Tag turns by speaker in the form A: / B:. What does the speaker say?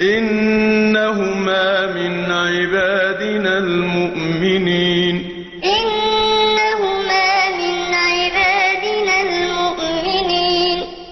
A: إِنَّهُمَا مِنْ عِبَادِنَا الْمُؤْمِنِينَ.